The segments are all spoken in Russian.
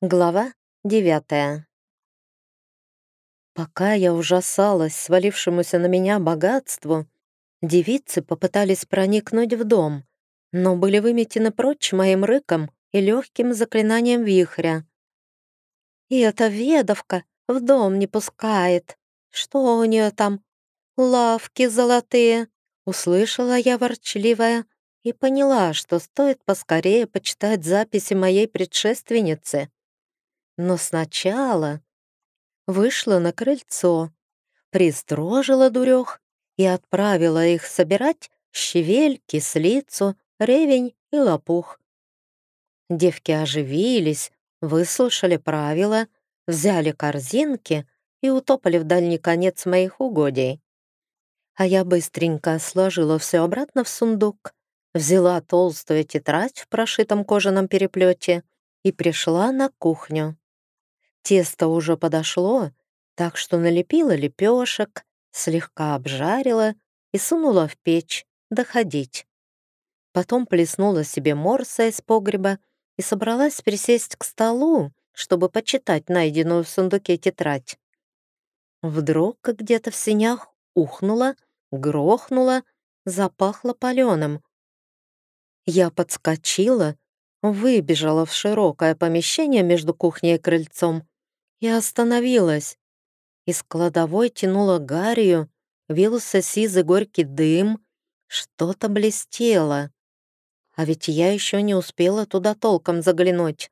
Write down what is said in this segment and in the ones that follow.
Глава девятая. Пока я ужасалась свалившемуся на меня богатству, девицы попытались проникнуть в дом, но были выметены прочь моим рыком и легким заклинанием вихря. «И эта ведовка в дом не пускает. Что у нее там? Лавки золотые!» Услышала я ворчливая и поняла, что стоит поскорее почитать записи моей предшественницы. Но сначала вышла на крыльцо, пристрожила дурех и отправила их собирать щавель, кислицу, ревень и лопух. Девки оживились, выслушали правила, взяли корзинки и утопали в дальний конец моих угодий. А я быстренько сложила все обратно в сундук, взяла толстую тетрадь в прошитом кожаном переплете и пришла на кухню. Тесто уже подошло, так что налепила лепешек, слегка обжарила и сунула в печь доходить. Потом плеснула себе морса из погреба и собралась присесть к столу, чтобы почитать найденную в сундуке тетрадь. Вдруг где-то в синях ухнула, грохнула, запахло паленым. Я подскочила, выбежала в широкое помещение между кухней и крыльцом я остановилась. Из кладовой тянуло гарью, вился сизый горький дым, что-то блестело. А ведь я еще не успела туда толком заглянуть.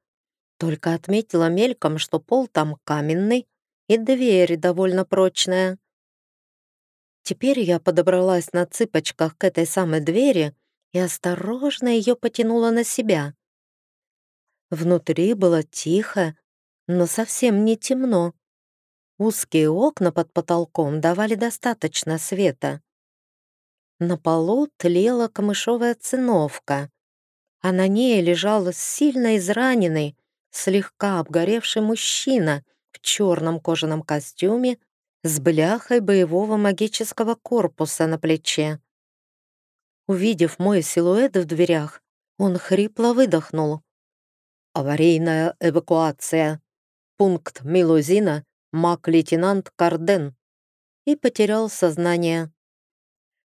Только отметила мельком, что пол там каменный и дверь довольно прочная. Теперь я подобралась на цыпочках к этой самой двери и осторожно ее потянула на себя. Внутри было тихо но совсем не темно. Узкие окна под потолком давали достаточно света. На полу тлела камышовая циновка, а на ней лежал сильно израненный, слегка обгоревший мужчина в черном кожаном костюме с бляхой боевого магического корпуса на плече. Увидев мой силуэт в дверях, он хрипло выдохнул. «Аварийная эвакуация!» Пункт Милузина, маг-лейтенант Карден, и потерял сознание.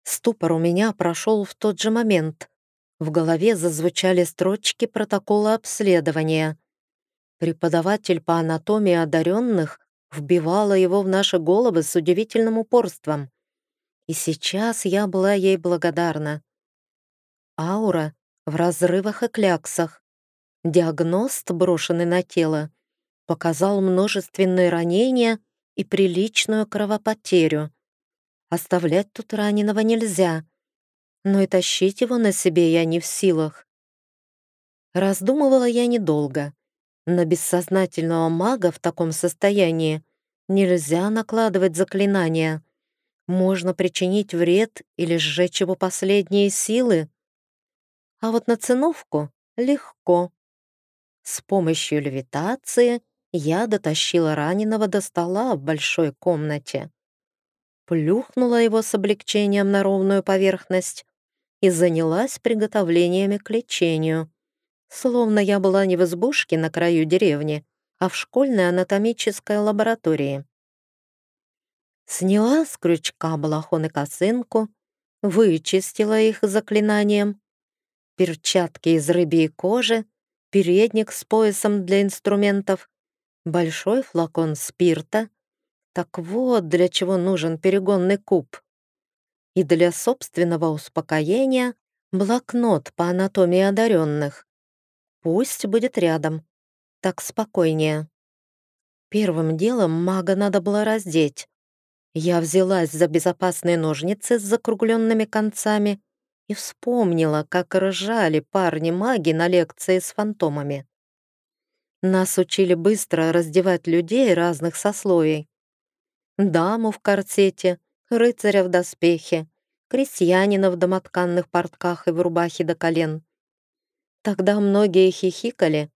Ступор у меня прошел в тот же момент. В голове зазвучали строчки протокола обследования. Преподаватель по анатомии одаренных вбивала его в наши головы с удивительным упорством. И сейчас я была ей благодарна. Аура в разрывах и кляксах. Диагност, брошенный на тело, показал множественные ранения и приличную кровопотерю. Оставлять тут раненого нельзя, но и тащить его на себе я не в силах. Раздумывала я недолго. На бессознательного мага в таком состоянии нельзя накладывать заклинания. Можно причинить вред или сжечь его последние силы. А вот на циновку легко. С помощью левитации я дотащила раненого до стола в большой комнате, плюхнула его с облегчением на ровную поверхность и занялась приготовлениями к лечению, словно я была не в избушке на краю деревни, а в школьной анатомической лаборатории. Сняла с крючка балахон и косынку, вычистила их заклинанием, перчатки из рыбьей кожи, передник с поясом для инструментов, большой флакон спирта. Так вот, для чего нужен перегонный куб. И для собственного успокоения блокнот по анатомии одаренных. Пусть будет рядом. Так спокойнее. Первым делом мага надо было раздеть. Я взялась за безопасные ножницы с закругленными концами и вспомнила, как ржали парни-маги на лекции с фантомами. Нас учили быстро раздевать людей разных сословий. Даму в корсете, рыцаря в доспехе, крестьянина в домотканных портках и в рубахе до колен. Тогда многие хихикали.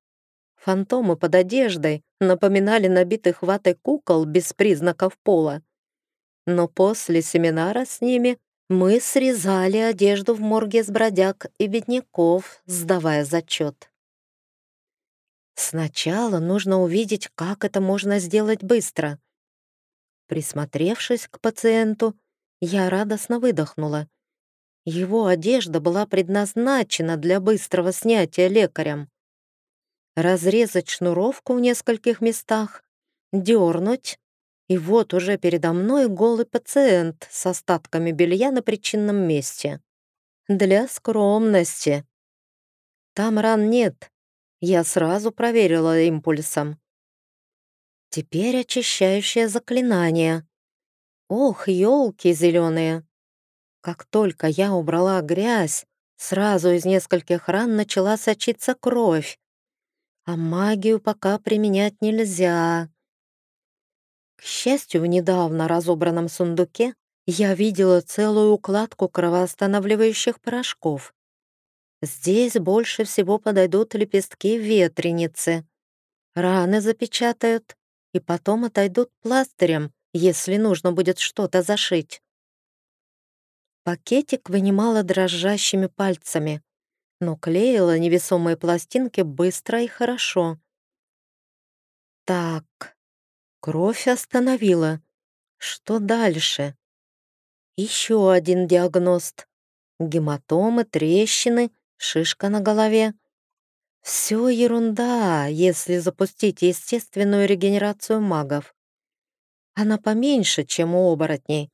Фантомы под одеждой напоминали набитых ватой кукол без признаков пола. Но после семинара с ними мы срезали одежду в морге с бродяг и бедняков, сдавая зачет. Сначала нужно увидеть, как это можно сделать быстро. Присмотревшись к пациенту, я радостно выдохнула. Его одежда была предназначена для быстрого снятия лекарем. Разрезать шнуровку в нескольких местах, дернуть, и вот уже передо мной голый пациент с остатками белья на причинном месте. Для скромности. Там ран нет. Я сразу проверила импульсом. Теперь очищающее заклинание. Ох, елки зеленые! Как только я убрала грязь, сразу из нескольких ран начала сочиться кровь. А магию пока применять нельзя. К счастью, в недавно разобранном сундуке я видела целую укладку кровоостанавливающих порошков. Здесь больше всего подойдут лепестки ветреницы. Раны запечатают и потом отойдут пластырем, если нужно будет что-то зашить. Пакетик вынимала дрожащими пальцами, но клеила невесомые пластинки быстро и хорошо. Так, кровь остановила. Что дальше? Еще один диагност. Гематомы, трещины, шишка на голове. Все ерунда, если запустить естественную регенерацию магов. Она поменьше, чем у оборотней,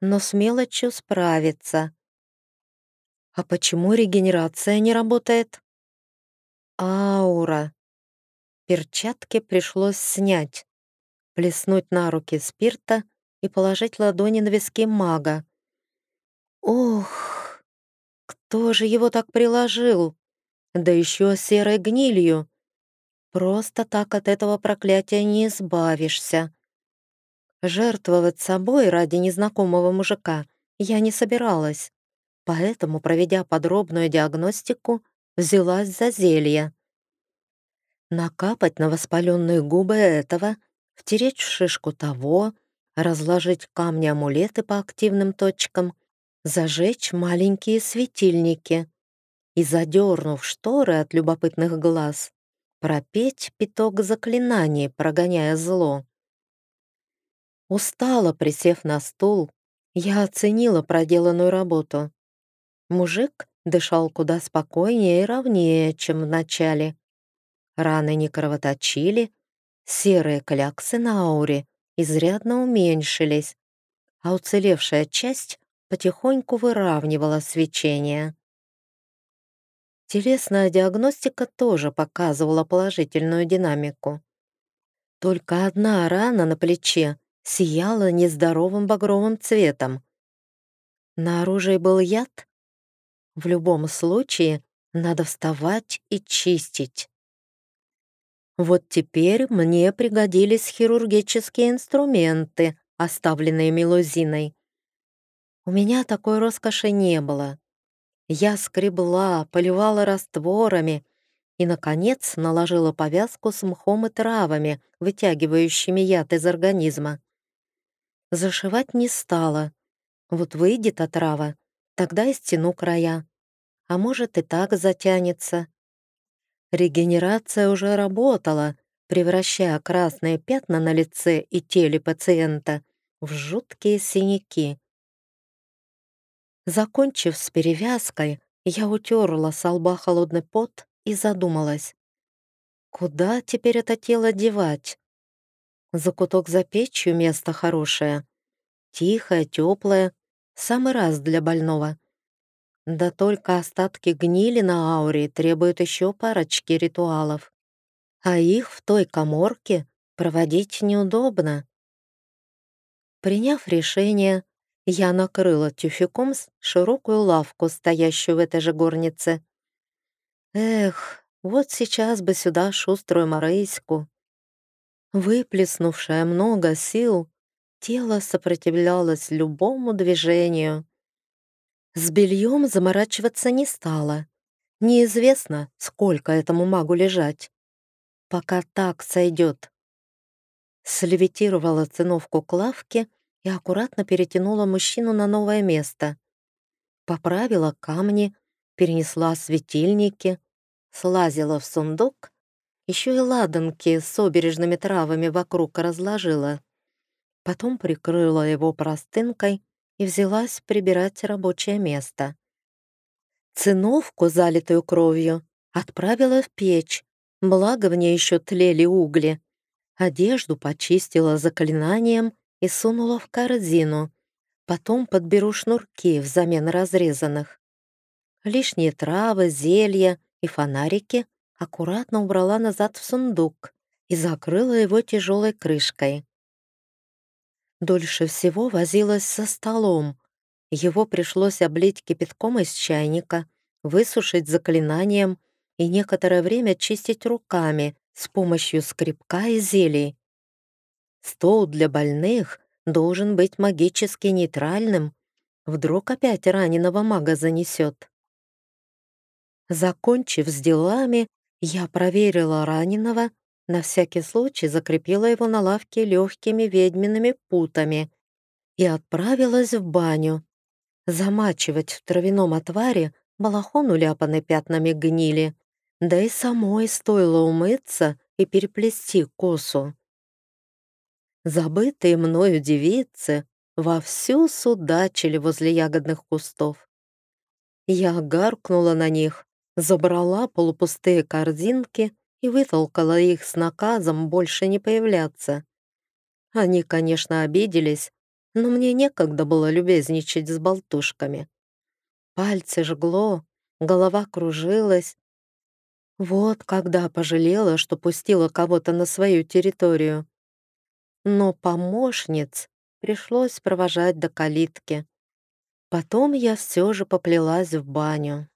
но с мелочью справится. А почему регенерация не работает? Аура. Перчатки пришлось снять, плеснуть на руки спирта и положить ладони на виски мага. Ох, кто же его так приложил? Да еще серой гнилью. Просто так от этого проклятия не избавишься. Жертвовать собой ради незнакомого мужика я не собиралась, поэтому, проведя подробную диагностику, взялась за зелье. Накапать на воспаленные губы этого, втереть в шишку того, разложить камни-амулеты по активным точкам, зажечь маленькие светильники и, задернув шторы от любопытных глаз, пропеть пяток заклинаний, прогоняя зло. Устала, присев на стул, я оценила проделанную работу. Мужик дышал куда спокойнее и ровнее, чем в начале. Раны не кровоточили, серые кляксы на ауре изрядно уменьшились, а уцелевшая часть потихоньку выравнивала свечение. Телесная диагностика тоже показывала положительную динамику. Только одна рана на плече сияла нездоровым багровым цветом. На оружии был яд? В любом случае, надо вставать и чистить. Вот теперь мне пригодились хирургические инструменты, оставленные Мелузиной. У меня такой роскоши не было. Я скребла, поливала растворами и, наконец, наложила повязку с мхом и травами, вытягивающими яд из организма. Зашивать не стала. Вот выйдет отрава, тогда и стяну края. А может и так затянется. Регенерация уже работала, превращая красные пятна на лице и теле пациента в жуткие синяки. Закончив с перевязкой, я утерла с лба холодный пот и задумалась. Куда теперь это тело девать? Закуток за печью место хорошее. Тихое, теплое. Самый раз для больного. Да только остатки гнили на ауре требуют еще парочки ритуалов. А их в той коморке проводить неудобно. Приняв решение, я накрыла тюфяком широкую лавку, стоящую в этой же горнице. Эх, вот сейчас бы сюда шуструю Марыську. Выплеснувшая много сил, тело сопротивлялось любому движению. С бельем заморачиваться не стало. Неизвестно, сколько этому магу лежать. Пока так сойдет. Слевитировала циновку к лавке и аккуратно перетянула мужчину на новое место. Поправила камни, перенесла светильники, слазила в сундук Еще и ладанки с обережными травами вокруг разложила. Потом прикрыла его простынкой и взялась прибирать рабочее место. Циновку, залитую кровью, отправила в печь, благо в ней еще тлели угли. Одежду почистила заклинанием и сунула в корзину. Потом подберу шнурки взамен разрезанных. Лишние травы, зелья и фонарики аккуратно убрала назад в сундук и закрыла его тяжелой крышкой. Дольше всего возилась со столом. Его пришлось облить кипятком из чайника, высушить заклинанием и некоторое время чистить руками с помощью скребка и зелий. Стол для больных должен быть магически нейтральным. Вдруг опять раненого мага занесет. Закончив с делами, я проверила раненого, на всякий случай закрепила его на лавке легкими ведьмиными путами и отправилась в баню. Замачивать в травяном отваре балахон, уляпанный пятнами гнили, да и самой стоило умыться и переплести косу. Забытые мною девицы вовсю судачили возле ягодных кустов. Я гаркнула на них, забрала полупустые корзинки и вытолкала их с наказом больше не появляться. Они, конечно, обиделись, но мне некогда было любезничать с болтушками. Пальцы жгло, голова кружилась. Вот когда пожалела, что пустила кого-то на свою территорию но помощниц пришлось провожать до калитки. Потом я все же поплелась в баню.